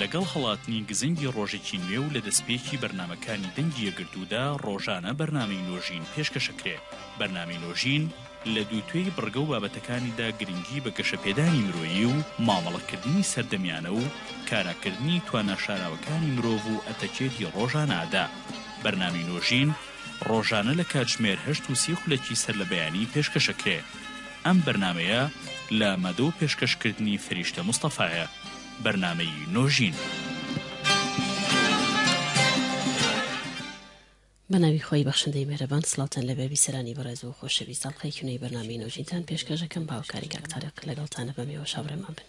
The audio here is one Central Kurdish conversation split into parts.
لەگەڵ هەڵاتنی گزنگی ڕۆژێکی نوێ و لە دەستپێکی بەرنمەکانی دەنگی یەکگرتوودا ڕۆژانە بەرنامەی نۆژین پێشکەشەکرێ بەرنامی نۆژین لە دوو توێی بڕگە و بابەتەکانیدا گرنگی بە گەشەپێدانی مرۆیی و مامەڵەکردنی سەردەمیانە و کاراکردنی توانا شاراوەکانی مرۆڤ و ئەتەکێتی ڕۆژانە ئەدا بەرنامی نۆژین ڕۆژانە لە کاتژمێر هەشت و سی خولەکی سەر لە بەیانی پێشکەش ئەکرێ ئەم بەرنامەیە لە مەدە و پێشکەش کردنی فریشتە مستەفایە بەرنامەی نۆژین. بەناوی خۆی بەخشندەی مێرەبان سلاوتان لەبێ بیسەرانی بەڕێز و خۆشەویست ئەڵلقەی کونەی بەرنامی نۆژینتان پێشکەشەکەم باوکاری کاکتارق لەگەڵتانە بەمێوە شاوڕێمان بن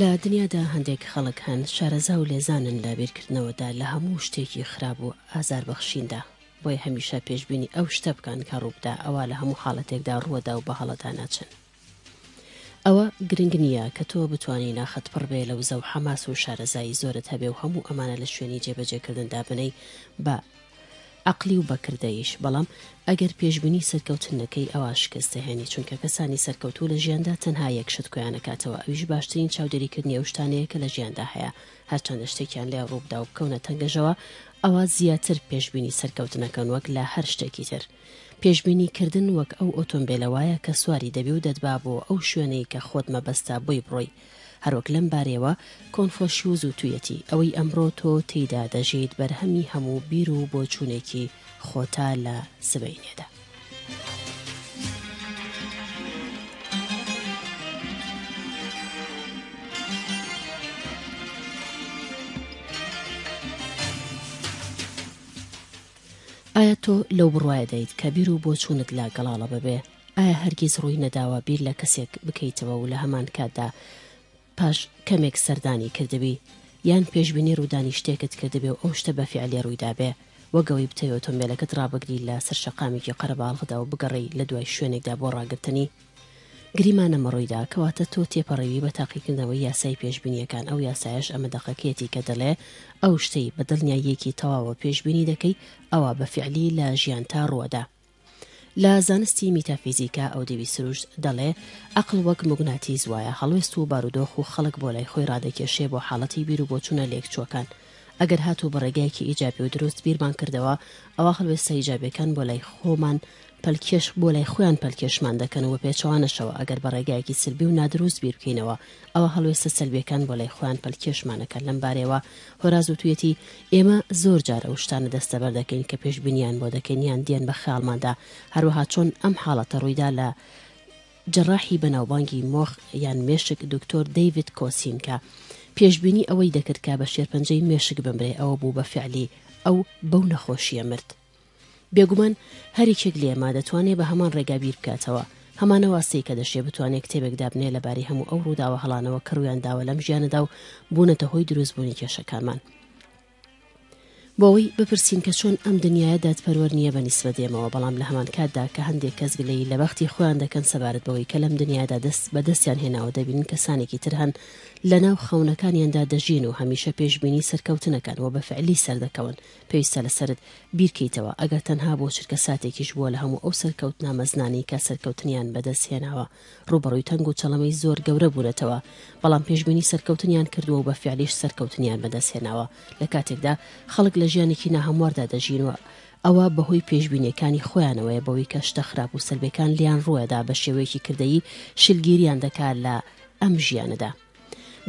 لە دنیادا هەندێک خەڵک هەن شارەزا و لێزانن لە بیرکردنەوەدا لە هەموو شتێکی خراب و ئازار بەخشیندا بۆی هەمیشە پێشببینی ئەو شتە بکەن کە ڕووبدا ئەوە لە هەموو حاڵەتێکدا ڕووەدا و بە هەڵەدا ناچن ئەوە گرنگ نییە کە تۆ بتوانی ناخت پڕ بێ لە وزە و حەماس و شارەزایی زۆرت هەبێ و هەموو ئەمانە لە شوێنی جێبەجێکردن دابنێی بە عەقلی و بە کردەییش، بەڵام ئەگەر پێشبینی سەرکەوتن نەکەی ئەوا شکست دەهێنی، چونکە کەسانی سەرکەوتوو لە ژیاندا تەنها یەک شت کۆیان ئەکاتەوە ئەویش باشترین چاودێریکردنی ئەو شتانەیە کە لە ژیاندا هەیە هەرچەندە شتێکیان لێ ڕووبدا و بکەونە تەنگەژەوە ئەوا زیاتر پێشبینی سەرکەوتن ئەکەن وەک لە هەر شتێکی تر. پێشبینی کردن وەک ئەو ئۆتۆمبێلە وایە کە سواری دەبی و دەتبا بۆ ئەو شوێنەی کە خۆت مەبەستە بۆی بڕۆی. هەروەک لەم بارەیەوە کۆنفۆشیوس وتویەتی، ئەوەی ئەمڕۆ تۆ تێیدا دەژیت بەرهەمی هەموو بیر و بۆچوونێکی خۆتە لە سبەینێدا. ئایا تۆ لەو بڕوایەدایت کە بیر و بۆچوونت لە گەڵاڵە بەبێ؟ ئایا هەرگیز ڕووی نەداوە بیر لە کەسێک بکەیتەوە و لە هەمان کاتدا پاش کەمێک سەردانی کردبی؟ یان پێشبینی ڕوودانی شتێکت کردبێ و ئەو شتە بە فیعلی ڕوویدابێ؟ وەک ئەوەی بتەوێ ئۆتۆمبێلەکەت ڕابگری لە سەر شەقامێکی قەرەباڵغدا و بگەڕێی لە دوای شوێنێکدا بۆ ڕاگرتنی؟ گریمان ئەمڕۆی دا، کەواتە تۆ تێپەڕیوی بە تاقیکردنەوەی یاسای پێشبینییەکان، ئەو یاسایەش ئەمە دەقەکەیەتی کە دەڵێ ئەو شتەی بە دڵنیاییەکی تەواوە پێشبینی دەکەی ئەوا بە فیعلی لە ژیانتا ڕووەدا. لە زانستی میتافیزیکا ئەودیوی سروشت دەڵێ عەقڵ وەک موگناتیس وایە هەڵوێست و بارودۆخ و خەڵک بۆ لای خۆی ڕادەکێشێ بۆ حاڵەتی بیر و بۆچوونە لێکچووەکان ئەگەر هاتوو بە ڕێگایەکی ئیجابی و دروست بیرمان کردەوە ئەوا هەڵوێستە ئیجابیەکان بۆ لای خۆمان پەلکێش بۆ لای خۆیان پەلکێشمان دەکەن و بە پێچەوانەشەوە ئەگەر بە ڕێگایەکی سلبی و نادروست بیر بکەینەوە ئەوا هەڵوێستە سەلبیەکان بۆ لای خۆیان پەلکێشمان ئەکەن لەم بارەیەوە هۆراز وتویەتی ئێمە زۆر جار ئەو شتانە دەستەبەر دەکەین کە پێشبینیان بۆ دەکەین یان دێن بە خەیاڵماندا هەروەها چۆن ئەم حاڵەتە ڕوویدا لە جەراحی بەناوبانگی مۆخ یان مێشک دکتۆر دەیڤد کۆسین کە پێشبینی ئەوەی دەکرد کە بە شێرپەنجەی مێشک بمرێ ئەوە بوو بە فعلی ئەو بەو نەخۆشیە مرد. بێگومان هەر یکێک لێمە دەتوانێ بە هەمان ڕێگا بیر بکاتەوە، هەمانەوا سەی کە دەشێ بتوانێ کتێبێک دابنێ لە بارەی هەموو ئەو ڕووداوە هەڵانەوە کە ڕوویان داوە لەم ژیانەدا و بوونەتە هۆی دروست بوونی کێشەکانمان. بۆ ئەوەی بپرسین کە چۆن ئەم دنیایە دادپەروەر نییە بە نیسبەت ئێمەوە بەڵام لە هەمان کاتدا کە هەندێک کەس گلەیی لە بەختی خۆیان دەکەن سەبارەت بەوەی کە لەم دنیادا دەست بە دەستیان هێناوە دەبینن کەسانێکی تر هەن لە ناو خەونەکانیاندا دەژین و هەمیشە پێشبینی سەرکەوتنەکەن و بە فعلی سەردەکەون پێویستە لەسەرت بیرکەیتەوە ئەگەر تەنها بۆ چرکە ساتێکیش بووە لە هەموو ئەو سەرکەوتنە مەزنانەی کە سەرکەوتنیان بەدەست هێناوە ڕووبەڕووی تەنگ و چەڵەمەی زۆر گەورە بوونەتەوە بەڵام پێشبینی سەرکەوتنیان کردووە و بە فیعلیش سەرکەوتنیان بەدەست هێناوە لە کاتێکدا خەڵک لە ژیانێکی ناهەمواردا دەژین و ئەوە بەهۆی پێشبینیەکانی خۆیانەوەیە بەوەی کە شتە خراپ و سەلبێکان لیان ڕووەدا بە شێوەیەکی کردەیی شلگیریان دەکات لە ئەم ژیانەدا.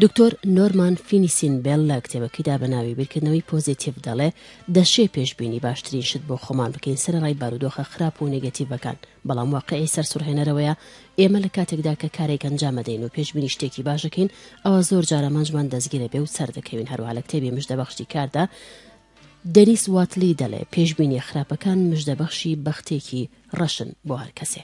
دکتۆر نۆرمان فینیسین بێڵ لە کتێبەکەیدا بە ناوی بیرکردنەوەی پۆزیتیڤ دەڵێ، دەشێ پێشبینی باشترین شت بۆ خۆمان بکەین سەرەڕای بارودۆخە خراپ و نێگەتیڤەکان، بەڵام واقیعی سەرسوڕهێنەرەوەیە ئێمە لە کاتێکدا کە کارێک ئەنجام ئەدەین و پێشبینی شتێکی باش ئەکەین ئەوا زۆر جار ئامانجمان دەستگیر ئەبێ و سەردەکەوین هەروەها لە کتێبی مژدەبەخشی کاردا دێنیس واتلی دەڵێ، پێشبینیە خراپەکان مژدەبەخشی بەختێکی ڕەشن بۆ هەر کەسێ.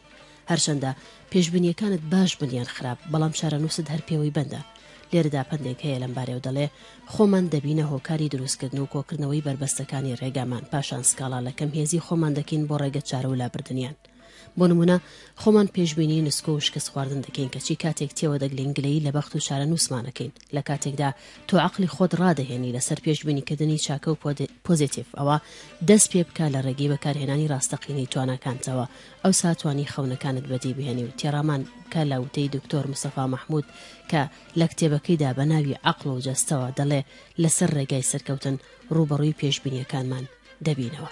هەرچەندە پێشبینیەکانت باش بن یان خراپ بەڵام چارەنووست هەر پێوەی بەندە. لێرەدا پەندێک هەیە لەم بارەیەوە دەڵێ، خۆمان دەبینە هۆکاری دروستکردن و کۆکردنەوەی بەربەستەکانی ڕێگامان پاشان سکاڵا لە کەم هێزی خۆمان دەکەین بۆ ڕێگە چارە و لابردنیان. بۆ نمونە خۆمان پێشبینی نسکۆ و شکست خواردن دەکەین کەچی کاتێک تێوە دەگلین گلەیی لە بەخت و چارەنووسمان ئەکەین لە کاتێکدا تۆ عەقڵی خۆت ڕادەهێنی لەسەر پێشبینیکردنی چاکە و پۆزێتیڤ ئەوا دەست پێ بکە لە ڕێگەی بەکارهێنانی ڕاستەقینەی تواناکانتەوە ئەوسا توانی خەونەکانت بەدی بهێنی و تێڕامان بکە لە وتەی دکتۆر مستەفا مەحمود کە لە کتێبەکەیدا بە ناوی عەقڵ و جەستەوە دەڵێ لەسەر ڕێگای سەرکەوتن ڕووبەڕووی پێشبینیەکانمان دەبینەوە.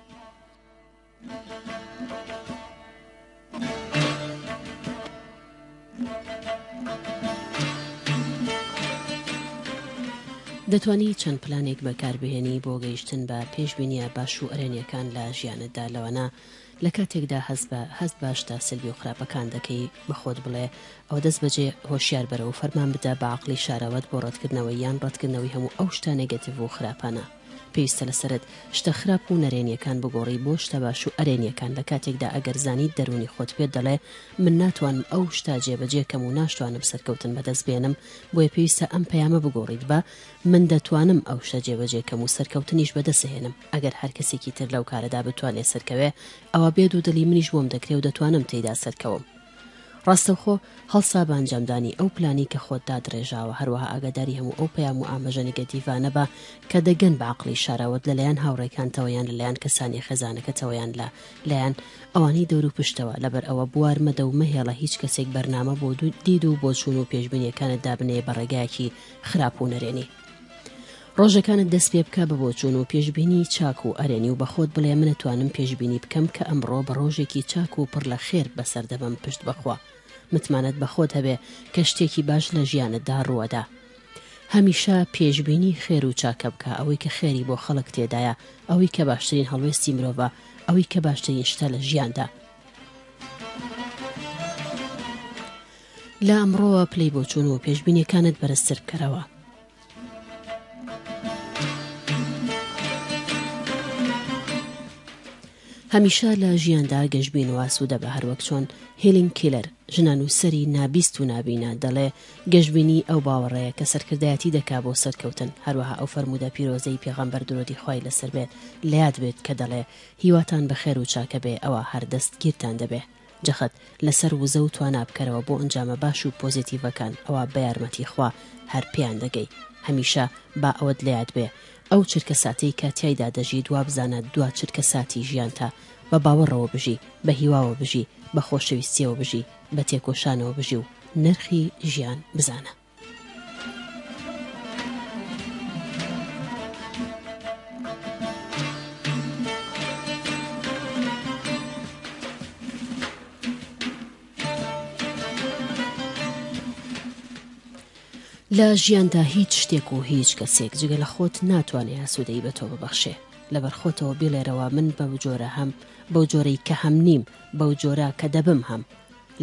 دەتوانی چەند پلانێک بەکاربهێنی بۆ گەیشتن بە پێشبینیە باش و ئەرێنیەکان لە ژیانتدا لەوانە لە کاتێکدا هەست بە هەست باش تا سلبی و خراپەکان دەکەی بە خۆت بڵێ ئەوە دەست بەجێ هۆشیار بەرە و فەرمان بدە بە عقلی شارەوەت بۆ ڕەتکردنەوەی یان ڕەتکردنەوەی هەموو ئەو شتە نێگەتیڤ و خراپانە پێویستە لەسەرت شتە خراپ و نەرێنیەکان بگۆڕی بۆ شتە باش و ئەرێنیەکان لە کاتێکدا ئەگەر زانیت دەرونی خۆت پێت دەڵێ من ناتوانم ئەو شتە جێبەجێکەم و ناشتوانم سەرکەوتن بەدەست بێنم بۆیە پێویستە ئەم پەیامە بگۆڕیت بە من دەتوانم ئەو شتە جێبەجێکەم و سەرکەوتنیش بەدەسهێنم ئەگەر هەر کەسێکی تر لەو کارەدا بتوانێ سەرکەوێ ئەوا بێ دوودڵی منیش بۆم دەکرێ و دەتوانم تێیدا سەرکەوم. ڕاستەوخۆ هەڵسا بە ئەنجامدانی ئەو پلانەی کە خۆت دادڕێژاوە، هەروەها ئاگاداری هەموو ئەو پەیام و ئامەژە نگەتیڤانە بە کە دەگەن بە عەقڵی شاراوەت لە لایەن هاوڕێکانتەوە یان لە لایەن کەسانی خێزانەکەتەوە یان لە لایەن ئەوانەی دەوروپشتتەوە، لەبەر ئەوە بوار مەدە و مەهێڵە هیچ کەسێک بەرنامە بۆ دید و بۆچوون و پێشبینیەکانت دابنێ بە ڕێگایەکی خراپ و نەرێنی. ڕۆژەکانت دەست پێ بکە بە بۆچوون و پێشبینی چاک و ئەرێنی و بەخۆت بڵێ من ئەتوانم پێشبینی بکەم کە ئەمڕۆ بە ڕۆژێکی چاک و پڕ لە خێر بەسەر دەبەم پشت بەخوا متمانەت بەخۆت هەبێ کە شتێکی باش لە ژیانتدا ڕووەدا هەمیشە پێشبینی خێر و چاکە بکە ئەوەی کە خێری بۆ خەڵک تێدایە ئەوەی کە باشترین هەڵوێستی مرۆڤە ئەوەی کە باشترین شتە لە ژیاندا لە ئەمڕۆوە پلەی بۆچوون و پێشبینیەکانت بەرزتر بکەرەوە. هەمیشە لە ژیاندا گەشبین و ئاسوودە بە هەروەک چۆن هیلینگ کیلەر ژنە نووسەری نابیست و نابینە دەڵێ گەشببینی ئەو باوەڕەیە کە سەرکردایەتی دەکا بۆ سەرکەوتن هەروەها ئەو فەرموودە پیرۆزەی پێغەمبەر درۆدی خوای لەسەر بێت لە یاد بێت کە دەڵێ هیواتان بەخێر و چاکە بێ ئەوا هەر دەستگیرتان دەبێ جەخت لەسەر وزە و توانا بکەرەوە بۆ ئەنجامە باش و پۆزێتیڤەکان ئەوا بە یارمەتی خوا هەر پێیان دەگەی هەمیشە با ئەوەت لە یاد بێ ئەو چرکە ساتەی کە تیایدا دەژیت وابزانە دوا چرکە ساتی ژیانتە بە باوەڕەوە بژی بە هیواوە بژی بە خۆشەویستیەوە بژی بە تێکۆشانەوە بژی و نرخی ژیان بزانە. لە ژیاندا هیچ شتێک و هیچ کەسێک جگە لە خۆت ناتوانێ ئاسوودەی بە تۆ ببەخشێ لەبەر خۆتەوە بڵێرەوە من بەو جۆرە هەم بەو جۆرەی کە هەم نیم بەو جۆرە کە دەبم هەم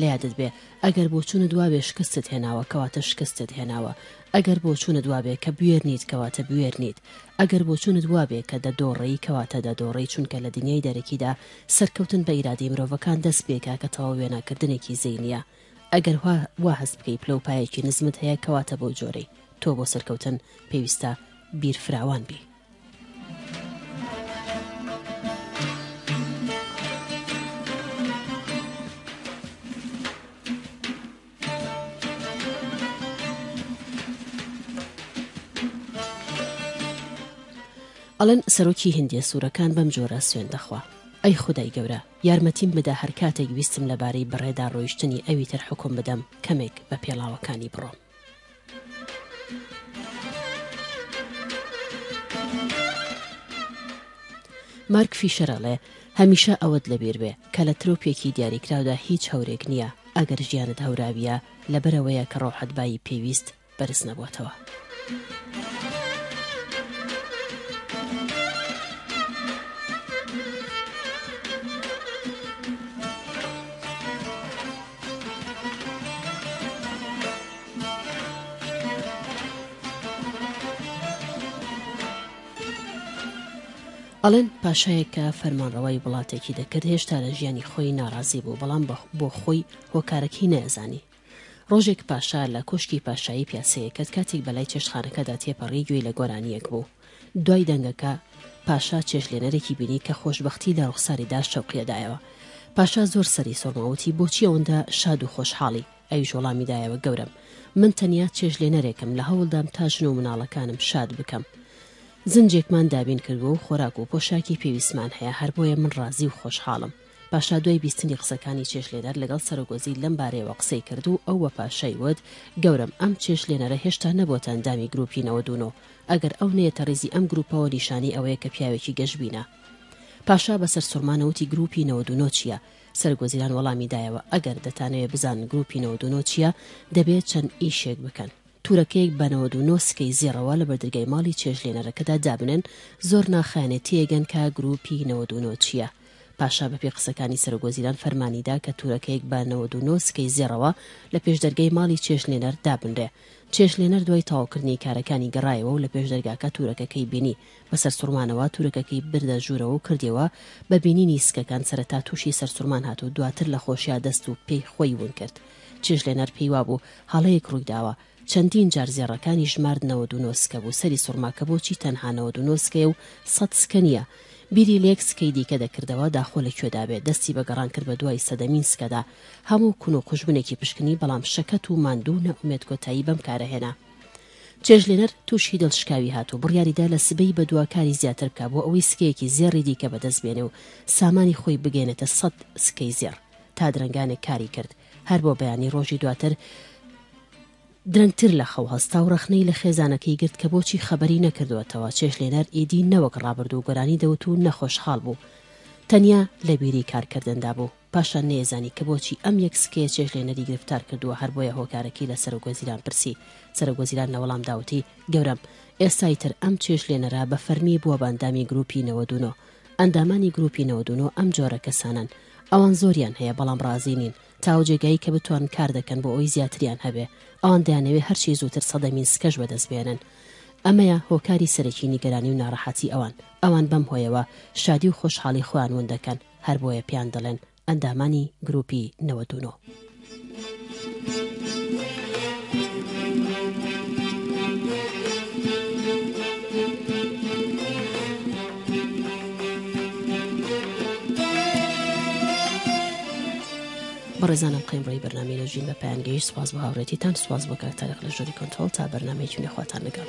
لەیادت بێ ئەگەر بۆچوونت وابێ شکستت هێناوە کەواتە شکستت هێناوە ئەگەر بۆچوونت وابێ کە بوێر نیت کەواتە بوێر نیت ئەگەر بۆچوونت وابێ کە دەدۆڕێی کەواتە دەدۆڕێی چونکە لە دنیای دەرەکیدا سەرکەوتن بە ئیرادەی مرۆڤەکان دەست پێکا کە تەواو وێناکردنێکی زەینییە ئەگەر وا هەست بکەی پلە و پایەکی نزمت هەیە کەواتە بەو جۆرەی تۆ بۆ سەرکەوتن پێویستە بیر فراوان بی. ئەڵێن سەرۆکی هندیە سوورەکان بەم جۆرە سوێن دەخوا ئەی خدای گەورە یارمەتیم بدە هەر کاتێک ویستم لەبارەی بڕێدا ڕۆیشتنی ئەوی تر حکوم بدەم کەمێک بە پێڵاوەکانی بڕۆم مارک فیشەر ئەڵێ، هەمیشە ئەوەت لەبیر بێ کە لە ترۆپێکی دیاریکراودا هیچ هەورێک نییە، ئەگەر ژیانت هەوراوییە لەبەرئەوەیە کە ڕۆحت بایی پێویست بەرز نەبووەتەوە. ئەڵێن پاشایەک کە فەرمانڕەوای وڵاتێکی دەکرد هێشتا لە ژیانی خۆی ناڕازی بوو بەڵام بۆ خۆی هۆکارەکەی نەیەزانی ڕۆژێک پاشا لە کۆشکی پاشایی پیاسەیەکرد کاتێک بەلای چێشخانەکەدا تێپەڕی گوێی لە گۆرانیەک بوو دوای دەنگەکە، پاشا چێشتلێنەرێکی بینی کە خۆشبەختی لە ڕوخساریدا شەوقیەدایەوە. پاشا زۆر سەری سوڕما، وتی، بۆچی ئەوەندە شاد و خۆشحاڵی؟ ئەویش وەڵامی دایەوە، گەورەم، من تەنیا چێشتلێنەرێکم، لە هەوڵدام تا ژن و مناڵەکانم شاد بکەم. زنجێکمان دابین کردووە و خۆراک و پۆشاکی پێویستمان هەیە، هەر بۆیە من ڕازی و خۆشحاڵم. پاشا دوای بیستنی قسەکانی چێشتلێنەر، لەگەڵ سەرۆکوەزیر لەم بارەیەوە قسەی کرد و ئەو بە پاشای وت، گەورەم، ئەم چێشتلێنەرە هێشتا نەبووەتە ئەندامی گرووپی نەوەد و نۆ، ئەگەر ئەو نەیەتە ڕیزی ئەم گرووپەوە نیشانەی ئەوەیە کە پیاوێکی گەشبینە. پاشا بە سەرسوڕمانە وتی گرووپی نەوەد و نۆ چییە؟ سەرۆکوەزیران وەڵامی دایەوە ئەگەر دەتانەوێ بزان گرووپی نەوەد و نۆ چییە دەبێ چەند ئیشێک بکەن. تورەکەیەک بە نەوەد و نۆ سکەی زێڕەوە لە بەردەرگای ماڵی چێشتلێنەرەکەدا دابنێن، زۆر ناخایەنێ تێیگەن کە گرووپی نەوەد و نۆ چییە. پاشا بەپێی قسەکانی سەرۆکوەزیران فەرمانی دا کە تورەکەیەک بە نەوەد و نۆ سکەی زێڕەوە لە پێشدەرگای ماڵی چێشتلێنەر دابنرێ. چێشتلێنەر دوای تەواوکردنی کارەکانی گەڕایەوە و لە پێش دەرگاکە تورەکەکەی بینی، بە سەرسوڕمانەوە تورەکەکەی بردە ژوورەوە و کردیەوە، بە بینینی سکەکان سەرەتا تووشی سەرسوڕمان هات و دواتر لە خۆشیا دەست و پێی خۆی ون کرد. چێشتلێنەر پێی وابوو هەڵەیەک ڕوویداوە. چەندین جار زێڕەکانی ژمارد نەوەد و نۆ سکە بوو، سەری سوڕما کە بۆچی تەنها نەوەد و نۆ سکەیە و سەد سکە نییە؟ بیری لە یەک سکەی دیکە دەکردەوە داخۆ لە کوێدا بێت، دەستی بە گەڕان کرد بە دوای سەدەمین سکەدا، هەموو کون و قوژبنێکی پشکنی بەڵام شەکەت و ماندوو و نائومێد کۆتایی بەم کارە هێنا. چێژلێنەر تووشی دڵشکاوی هات و بڕیاریدا لە سبەی بەدوا کاری زیاتر بکا بۆ ئەوەی سکەیەکی زێڕی دیکە بەدەست بێنێ و سامانی خۆی بگەیەنێتە سەد سکەی زێڕ. تا درەنگانێک کاری کرد. هەر بۆ بەیانی ڕۆژی دواتر درەنگتر لە خەو هەستا و ڕەخنەی لە خێزانەکەی گرت کە بۆچی خەبەری نەکردووەتەوە. چێژلێنەر ئیدی نەوەک ڕابردوو گۆرانی دەوت و نەخۆشحاڵ بوو. تەنیا لە بیری کارکردندا بوو. پاشان نەیەزانی کە بۆچی ئەم یەک سکەیە چێژ لێنەری گرفتار کردووە هەر بۆیە هۆکارەکەی لە سەرۆک وەزیران پرسی، سەرۆک وەزیران لە وەڵام دا وتی، گەورەم ئێستای تر ئەم چێژ لێنەرە بە فەرمی بووە بە ئەندامی گرووپی نەوەد و نۆ، ئەندامانی گرووپی نەوەد و نۆ ئەم جۆرە کەسانەن، ئەوان زۆریان هەیە بەڵام ڕازی نین تا ئەو جێگای کە بتوان کار دەکەن بۆ ئەوەی زیاتریان هەبێ، ئەوان دەیانەوێ هەرچی زووتر سەدەمین سکەش بە دەست بێنن ئەمەیە هۆکاری سەرەکی نیگەرانی و ناڕەحەتی ئەوان، ئەوان بەم هۆیەوە شادی و خۆشحاڵی خۆیان ون دەکەن. هەر بۆیە پێیان دەڵێن ئەندامانی گروپی نەوەد و نۆ. بەڕێزانم قەیمڕی بەرنامی لە ژین بە پایان گەیشت سپاس بە هاوڕێتیتان سپاس بۆ کاک تاریق لە ژووری کۆنترۆڵ تا بەرنامەیەکی نوێ خواتان لەگەڵ.